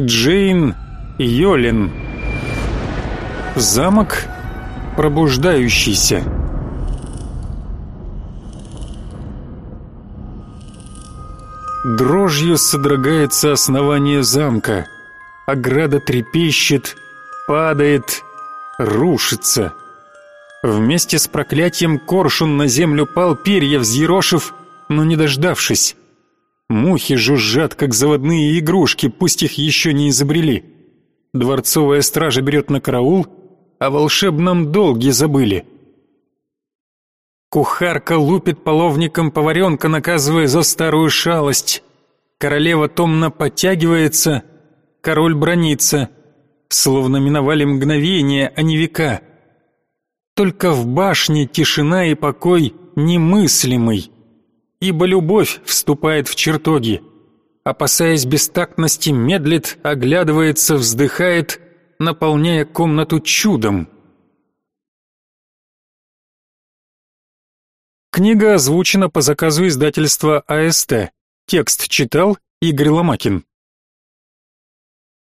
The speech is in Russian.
Джейн Йолин. Замок пробуждающийся. Дрожью содрогается основание замка. Ограда трепещет, падает, рушится. Вместе с проклятием коршун на землю пал, перья взъерошив, но не дождавшись. Мухи жужжат, как заводные игрушки, пусть их еще не изобрели. Дворцовая стража берет на караул, о волшебном долге забыли. Кухарка лупит половником поваренка, наказывая за старую шалость. Королева томно подтягивается, король бронится, словно миновали мгновения, а не века. Только в башне тишина и покой немыслимый, ибо любовь вступает в чертоги. Опасаясь бестактности, медлит, оглядывается, вздыхает, наполняя комнату чудом. Книга озвучена по заказу издательства АСТ. Текст читал Игорь Ломакин.